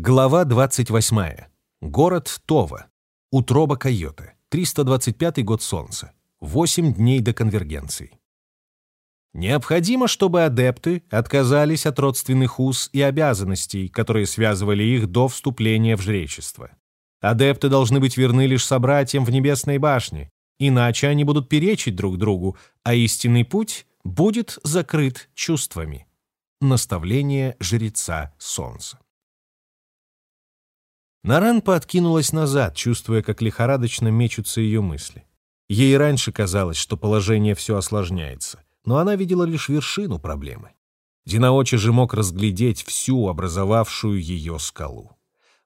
Глава 28. Город Това. Утроба койота. 325 год Солнца. 8 дней до конвергенции. Необходимо, чтобы адепты отказались от родственных уз и обязанностей, которые связывали их до вступления в жречество. Адепты должны быть верны лишь собратьям в Небесной башне, иначе они будут перечить друг другу, а истинный путь будет закрыт чувствами. Наставление жреца Солнца. Наранпа откинулась назад, чувствуя, как лихорадочно мечутся ее мысли. Ей раньше казалось, что положение все осложняется, но она видела лишь вершину проблемы. Динаочи же мог разглядеть всю образовавшую ее скалу.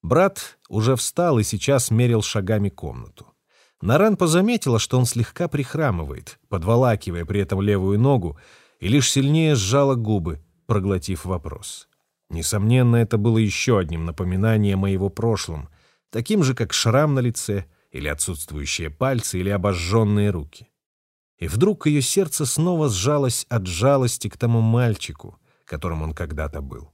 Брат уже встал и сейчас мерил шагами комнату. Наранпа заметила, что он слегка прихрамывает, подволакивая при этом левую ногу, и лишь сильнее сжала губы, проглотив вопрос. Несомненно, это было еще одним напоминанием о его прошлом, таким же, как шрам на лице, или отсутствующие пальцы, или обожженные руки. И вдруг ее сердце снова сжалось от жалости к тому мальчику, которым он когда-то был.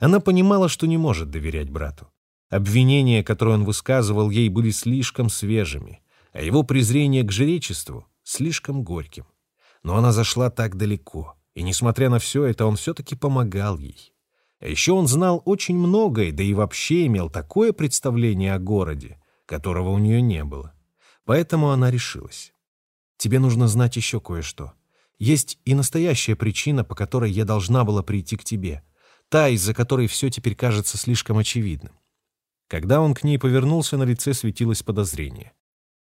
Она понимала, что не может доверять брату. Обвинения, которые он высказывал ей, были слишком свежими, а его презрение к жречеству — слишком горьким. Но она зашла так далеко, и, несмотря на все это, он все-таки помогал ей. А еще он знал очень многое, да и вообще имел такое представление о городе, которого у нее не было. Поэтому она решилась. «Тебе нужно знать еще кое-что. Есть и настоящая причина, по которой я должна была прийти к тебе. Та, из-за которой все теперь кажется слишком очевидным». Когда он к ней повернулся, на лице светилось подозрение.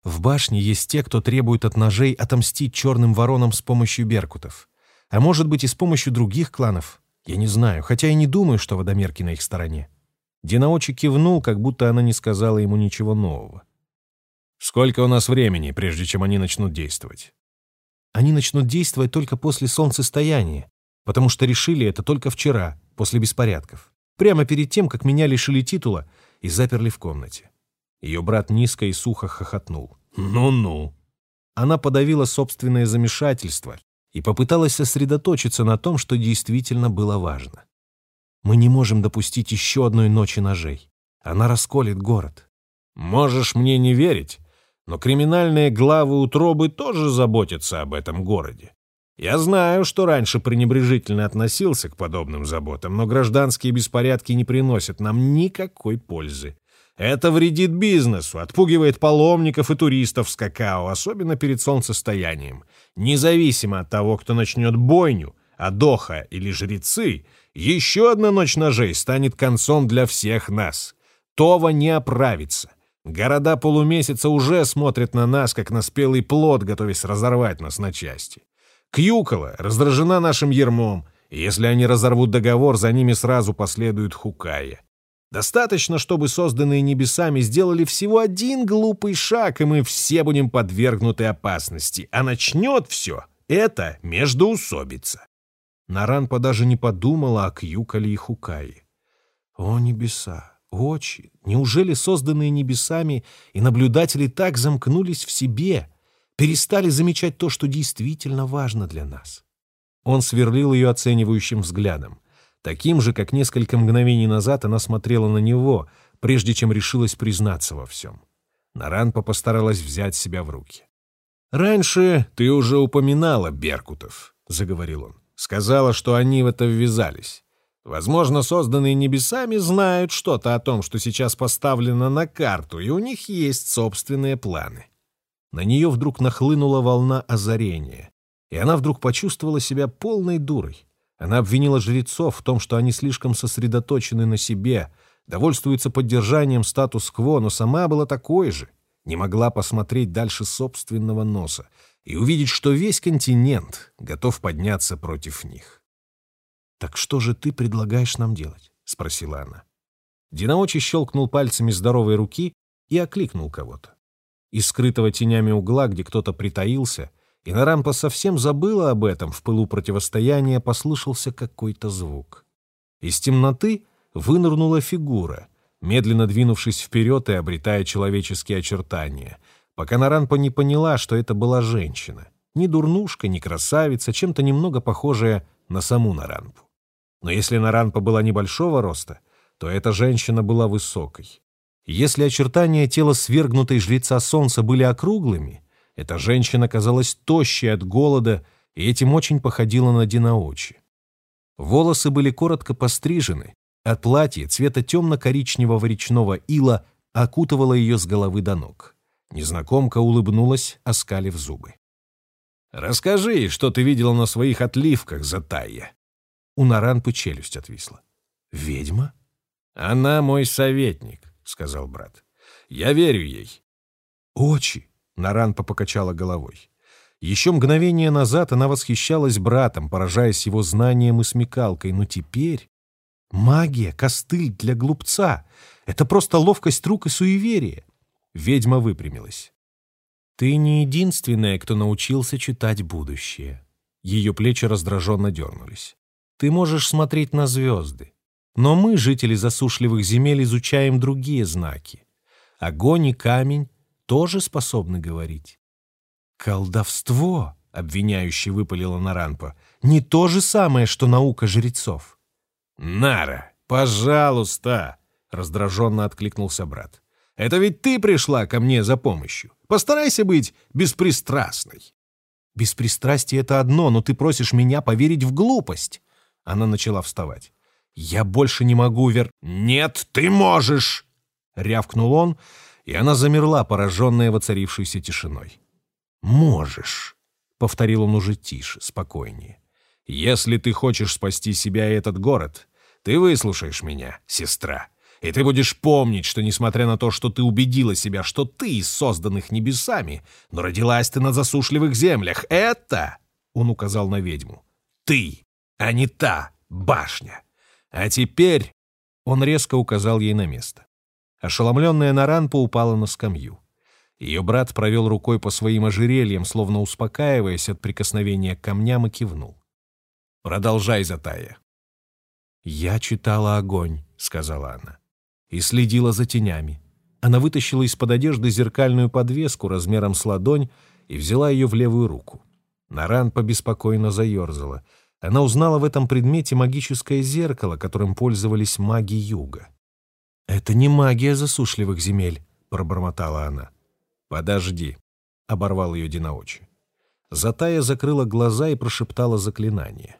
В башне есть те, кто требует от ножей отомстить черным воронам с помощью беркутов. А может быть и с помощью других кланов, я не знаю, хотя и не думаю, что водомерки на их стороне. Динаочи кивнул, как будто она не сказала ему ничего нового. «Сколько у нас времени, прежде чем они начнут действовать?» «Они начнут действовать только после солнцестояния, потому что решили это только вчера, после беспорядков, прямо перед тем, как меня лишили титула и заперли в комнате». Ее брат низко и сухо хохотнул. «Ну-ну». Она подавила собственное замешательство и попыталась сосредоточиться на том, что действительно было важно. Мы не можем допустить еще одной ночи ножей. Она расколет город. Можешь мне не верить, но криминальные главы утробы тоже заботятся об этом городе. Я знаю, что раньше пренебрежительно относился к подобным заботам, но гражданские беспорядки не приносят нам никакой пользы. Это вредит бизнесу, отпугивает паломников и туристов с какао, особенно перед солнцестоянием. Независимо от того, кто начнет бойню, Адоха или жрецы, еще одна ночь ножей станет концом для всех нас. Това не оправится. Города полумесяца уже смотрят на нас, как на спелый плод, готовясь разорвать нас на части. Кьюкола раздражена нашим ермом, если они разорвут договор, за ними сразу последует Хукая. Достаточно, чтобы созданные небесами сделали всего один глупый шаг, и мы все будем подвергнуты опасности. А начнет все это междоусобица. Наранпа даже не подумала о Кьюкале и Хукае. О, небеса! Очи! Неужели созданные небесами и наблюдатели так замкнулись в себе, перестали замечать то, что действительно важно для нас? Он сверлил ее оценивающим взглядом. Таким же, как несколько мгновений назад она смотрела на него, прежде чем решилась признаться во всем. Наранпа постаралась взять себя в руки. «Раньше ты уже упоминала Беркутов», — заговорил он. «Сказала, что они в это ввязались. Возможно, созданные небесами знают что-то о том, что сейчас поставлено на карту, и у них есть собственные планы». На нее вдруг нахлынула волна озарения, и она вдруг почувствовала себя полной дурой. Она обвинила жрецов в том, что они слишком сосредоточены на себе, довольствуются поддержанием статус-кво, но сама была такой же, не могла посмотреть дальше собственного носа и увидеть, что весь континент готов подняться против них. «Так что же ты предлагаешь нам делать?» — спросила она. Динаочи щелкнул пальцами здоровой руки и окликнул кого-то. Из скрытого тенями угла, где кто-то притаился, и Нарампа совсем забыла об этом, в пылу противостояния послышался какой-то звук. Из темноты вынырнула фигура, медленно двинувшись вперед и обретая человеческие очертания, пока Наранпа не поняла, что это была женщина. Ни дурнушка, ни красавица, чем-то немного похожая на саму Наранпу. Но если Наранпа была небольшого роста, то эта женщина была высокой. Если очертания тела свергнутой жреца солнца были округлыми, эта женщина казалась тощей от голода и этим очень походила на Динаочи. Волосы были коротко пострижены, а платье цвета темно-коричневого речного ила окутывало ее с головы до ног. Незнакомка улыбнулась, оскалив зубы. «Расскажи, что ты видела на своих отливках, Затайя?» У Наранпы челюсть отвисла. «Ведьма?» «Она мой советник», — сказал брат. «Я верю ей». «Очи!» — Наранпа покачала головой. Еще мгновение назад она восхищалась братом, поражаясь его знанием и смекалкой, но теперь... Магия, костыль для глупца — это просто ловкость рук и суеверие. Ведьма выпрямилась. «Ты не единственная, кто научился читать будущее». Ее плечи раздраженно дернулись. «Ты можешь смотреть на звезды. Но мы, жители засушливых земель, изучаем другие знаки. Огонь и камень тоже способны говорить. «Колдовство!» — обвиняюще выпалила Наранпа. «Не то же самое, что наука жрецов». «Нара, пожалуйста!» — раздраженно откликнулся брат. «Это ведь ты пришла ко мне за помощью. Постарайся быть беспристрастной». «Беспристрастие — это одно, но ты просишь меня поверить в глупость». Она начала вставать. «Я больше не могу вер...» «Нет, ты можешь!» — рявкнул он, и она замерла, пораженная воцарившейся тишиной. «Можешь», — повторил он уже тише, спокойнее. «Если ты хочешь спасти себя и этот город, ты выслушаешь меня, сестра, и ты будешь помнить, что, несмотря на то, что ты убедила себя, что ты из созданных небесами, но родилась ты на засушливых землях, это...» — он указал на ведьму. «Ты, а не та башня. А теперь...» — он резко указал ей на место. Ошеломленная Наранпа упала на скамью. Ее брат провел рукой по своим ожерельям, словно успокаиваясь от прикосновения к камням, и кивнул. «Продолжай, Затая». «Я читала огонь», — сказала она, — «и следила за тенями. Она вытащила из-под одежды зеркальную подвеску размером с ладонь и взяла ее в левую руку. Наран побеспокойно заерзала. Она узнала в этом предмете магическое зеркало, которым пользовались маги юга. «Это не магия засушливых земель», — пробормотала она. «Подожди», — оборвал ее Динаочи. Затая закрыла глаза и прошептала заклинание.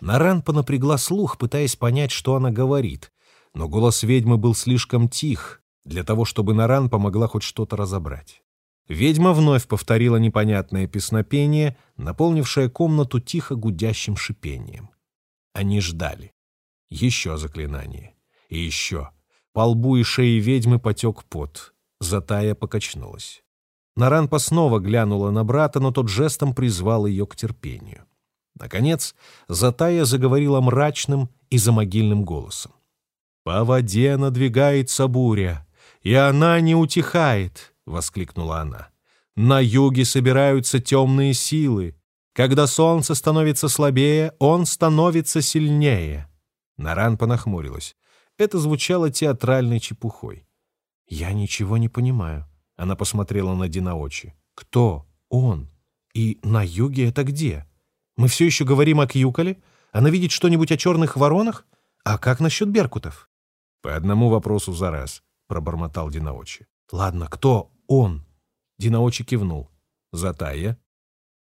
Наранпа напрягла слух, пытаясь понять, что она говорит, но голос ведьмы был слишком тих для того, чтобы Наран помогла хоть что-то разобрать. Ведьма вновь повторила непонятное песнопение, наполнившее комнату тихо гудящим шипением. Они ждали. Еще заклинание. И еще. По лбу и шее ведьмы потек пот. Затая покачнулась. Наранпа снова глянула на брата, но тот жестом призвал ее к терпению. Наконец, Затая заговорила мрачным и замогильным голосом. «По воде надвигается буря, и она не утихает!» — воскликнула она. «На юге собираются темные силы. Когда солнце становится слабее, он становится сильнее». Наранпа нахмурилась. Это звучало театральной чепухой. «Я ничего не понимаю». Она посмотрела на Динаочи. «Кто? Он? И на юге это где? Мы все еще говорим о Кьюколе? Она видит что-нибудь о черных воронах? А как насчет беркутов?» «По одному вопросу за раз», — пробормотал Динаочи. «Ладно, кто он?» Динаочи кивнул. «Затая?»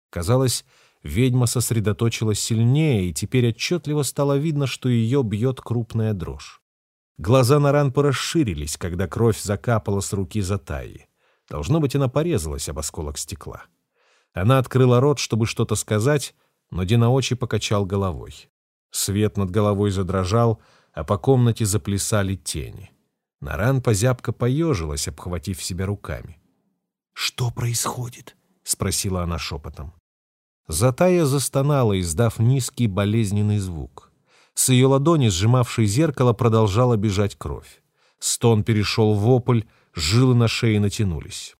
Казалось, ведьма сосредоточилась сильнее, и теперь отчетливо стало видно, что ее бьет крупная дрожь. Глаза Наранпы расширились, когда кровь закапала с руки Затаи. Должно быть, она порезалась об осколок стекла. Она открыла рот, чтобы что-то сказать, но Динаочи покачал головой. Свет над головой задрожал, а по комнате заплясали тени. Наранпа зябко поежилась, обхватив себя руками. «Что происходит?» — спросила она шепотом. Затая застонала, издав низкий болезненный звук. С ее ладони, сжимавшей зеркало, продолжала бежать кровь. Стон перешел в вопль, жилы на шее натянулись.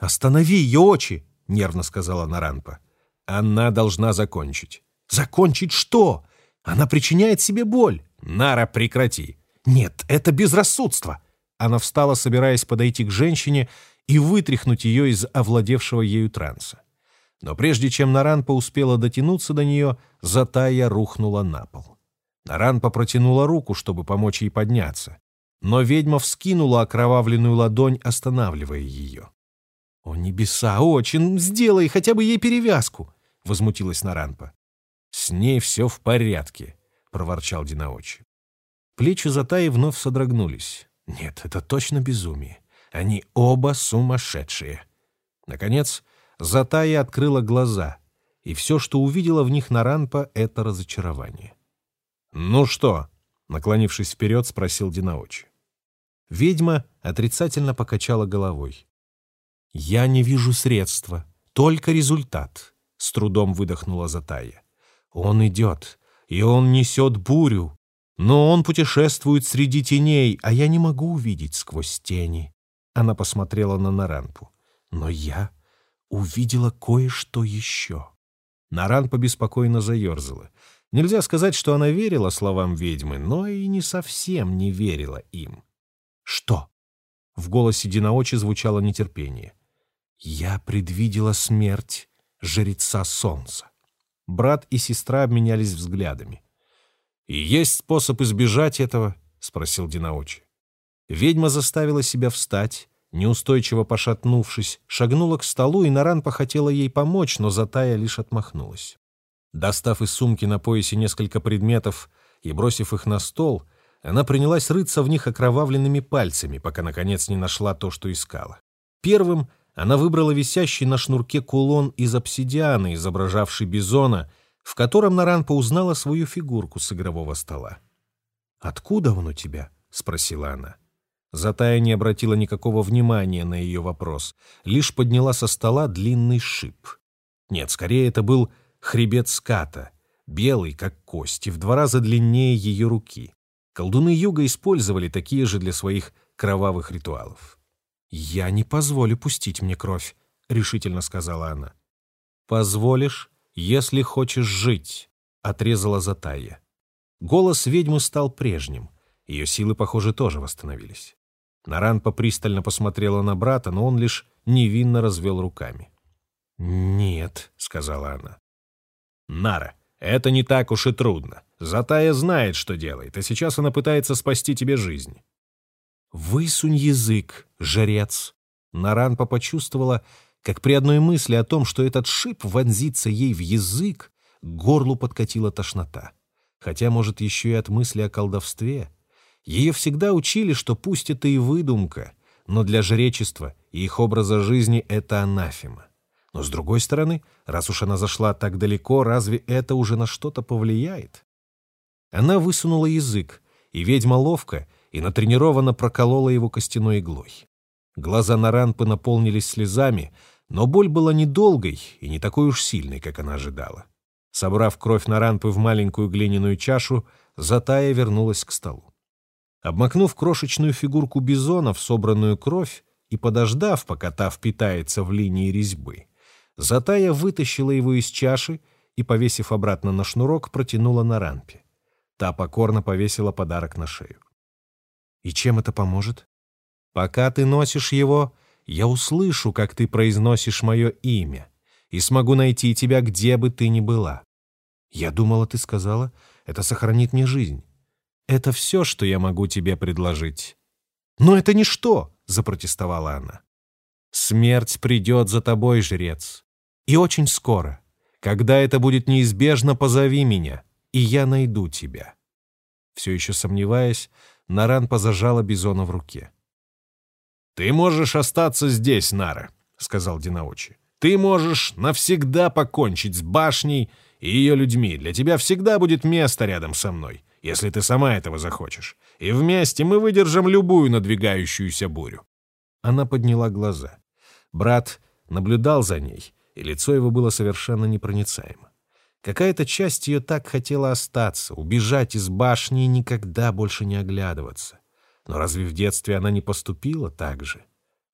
«Останови ее очи!» — нервно сказала Наранпа. «Она должна закончить». «Закончить что? Она причиняет себе боль!» «Нара, прекрати!» «Нет, это безрассудство!» Она встала, собираясь подойти к женщине и вытряхнуть ее из овладевшего ею транса. Но прежде чем Наранпа успела дотянуться до нее, Затая рухнула на пол. Наранпа протянула руку, чтобы помочь ей подняться, но ведьма вскинула окровавленную ладонь, останавливая ее. «О, небеса, очень, сделай хотя бы ей перевязку!» — возмутилась Наранпа. «С ней все в порядке», — проворчал Динаочи. Плечи Затаи вновь содрогнулись. Нет, это точно безумие. Они оба сумасшедшие. Наконец, Затая открыла глаза, и все, что увидела в них Наранпа, — это разочарование. «Ну что?» — наклонившись вперед, спросил Динаочи. Ведьма отрицательно покачала головой. «Я не вижу средства, только результат», — с трудом выдохнула Затая. «Он идет, и он несет бурю, но он путешествует среди теней, а я не могу увидеть сквозь тени». Она посмотрела на Наранпу. «Но я увидела кое-что еще». Наранпа беспокойно заерзала. Нельзя сказать, что она верила словам ведьмы, но и не совсем не верила им. «Что?» — в голосе Динаочи звучало нетерпение. «Я предвидела смерть жреца солнца». Брат и сестра обменялись взглядами. «И есть способ избежать этого?» — спросил Динаочи. Ведьма заставила себя встать, неустойчиво пошатнувшись, шагнула к столу, и Наранпа хотела ей помочь, но Затая лишь отмахнулась. Достав из сумки на поясе несколько предметов и бросив их на стол, она принялась рыться в них окровавленными пальцами, пока, наконец, не нашла то, что искала. Первым она выбрала висящий на шнурке кулон из обсидиана, изображавший бизона, в котором Наранпа узнала свою фигурку с игрового стола. «Откуда он у тебя?» — спросила она. Затая не обратила никакого внимания на ее вопрос, лишь подняла со стола длинный шип. Нет, скорее это был хребет ската, белый, как кость, и в два раза длиннее ее руки. Колдуны юга использовали такие же для своих кровавых ритуалов. «Я не позволю пустить мне кровь», — решительно сказала она. «Позволишь, если хочешь жить», — отрезала Затая. Голос ведьмы стал прежним. Ее силы, похоже, тоже восстановились. Наранпа пристально посмотрела на брата, но он лишь невинно развел руками. «Нет», — сказала она. Нара, это не так уж и трудно. Затая знает, что делает, а сейчас она пытается спасти тебе жизнь. Высунь язык, жрец. Наранпа почувствовала, как при одной мысли о том, что этот шип вонзится ей в язык, горлу подкатила тошнота. Хотя, может, еще и от мысли о колдовстве. Ее всегда учили, что пусть это и выдумка, но для жречества и их образа жизни это анафема. Но, с другой стороны, раз уж она зашла так далеко, разве это уже на что-то повлияет? Она высунула язык, и ведьма ловко и натренированно проколола его костяной иглой. Глаза Наранпы наполнились слезами, но боль была недолгой и не такой уж сильной, как она ожидала. Собрав кровь Наранпы в маленькую глиняную чашу, Затая вернулась к столу. Обмакнув крошечную фигурку бизона в собранную кровь и подождав, пока та впитается в линии резьбы, Затая вытащила его из чаши и, повесив обратно на шнурок, протянула на рампе. Та покорно повесила подарок на шею. «И чем это поможет?» «Пока ты носишь его, я услышу, как ты произносишь мое имя, и смогу найти тебя, где бы ты ни была. Я думала, ты сказала, это сохранит мне жизнь. Это все, что я могу тебе предложить». «Но это ничто!» — запротестовала она. «Смерть придет за тобой, жрец. И очень скоро. Когда это будет неизбежно, позови меня, и я найду тебя». Все еще сомневаясь, Наран позажала Бизона в руке. «Ты можешь остаться здесь, Нара», — сказал Динаочи. «Ты можешь навсегда покончить с башней и ее людьми. Для тебя всегда будет место рядом со мной, если ты сама этого захочешь. И вместе мы выдержим любую надвигающуюся бурю». Она подняла глаза. Брат наблюдал за ней, и лицо его было совершенно непроницаемо. Какая-то часть ее так хотела остаться, убежать из башни и никогда больше не оглядываться. Но разве в детстве она не поступила так же?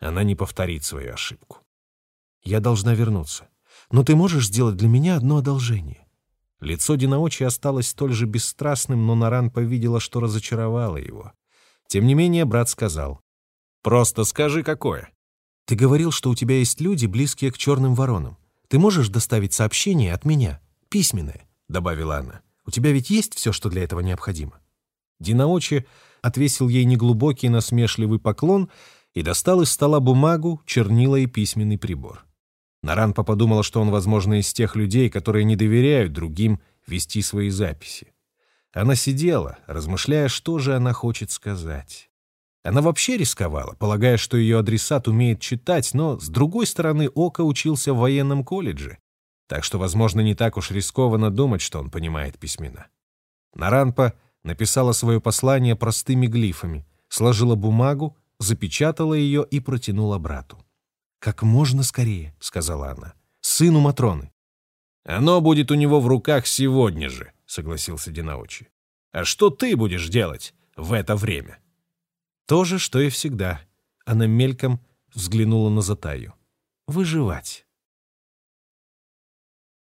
Она не повторит свою ошибку. «Я должна вернуться. Но ты можешь сделать для меня одно одолжение?» Лицо Динаочи осталось столь же бесстрастным, но Наран повидела, что разочаровало его. Тем не менее брат сказал. «Просто скажи, какое. Ты говорил, что у тебя есть люди, близкие к черным воронам. Ты можешь доставить сообщение от меня, письменное?» — добавила она. У тебя ведь есть все, что для этого необходимо?» Динаочи отвесил ей неглубокий насмешливый поклон и достал из стола бумагу, чернила и письменный прибор. Наранпа подумала, что он, возможно, из тех людей, которые не доверяют другим вести свои записи. Она сидела, размышляя, что же она хочет сказать. Она вообще рисковала, полагая, что ее адресат умеет читать, но, с другой стороны, Ока учился в военном колледже, так что, возможно, не так уж рискованно думать, что он понимает письмена. Наранпа написала свое послание простыми глифами, сложила бумагу, запечатала ее и протянула брату. «Как можно скорее», — сказала она, — «сыну Матроны». «Оно будет у него в руках сегодня же», — согласился Динаучи. «А что ты будешь делать в это время?» То же, что и всегда. Она мельком взглянула на Затаю. Выживать.